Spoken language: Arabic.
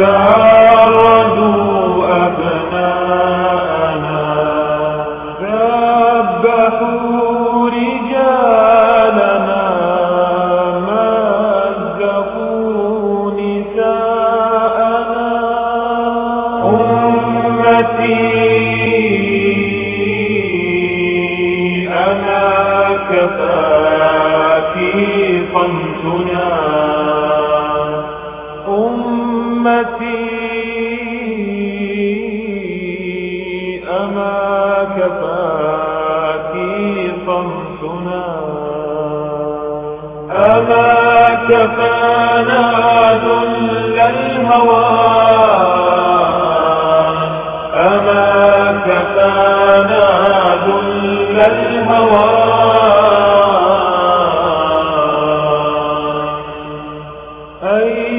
شردوا أبناءنا. ذبحوا رجالنا مزقوا نساءنا. أمتي أنا كفاكي أمتي أما كفاكي صمتنا أما كفانا ذل الهوى. أما كفانا ذل الهوى. أي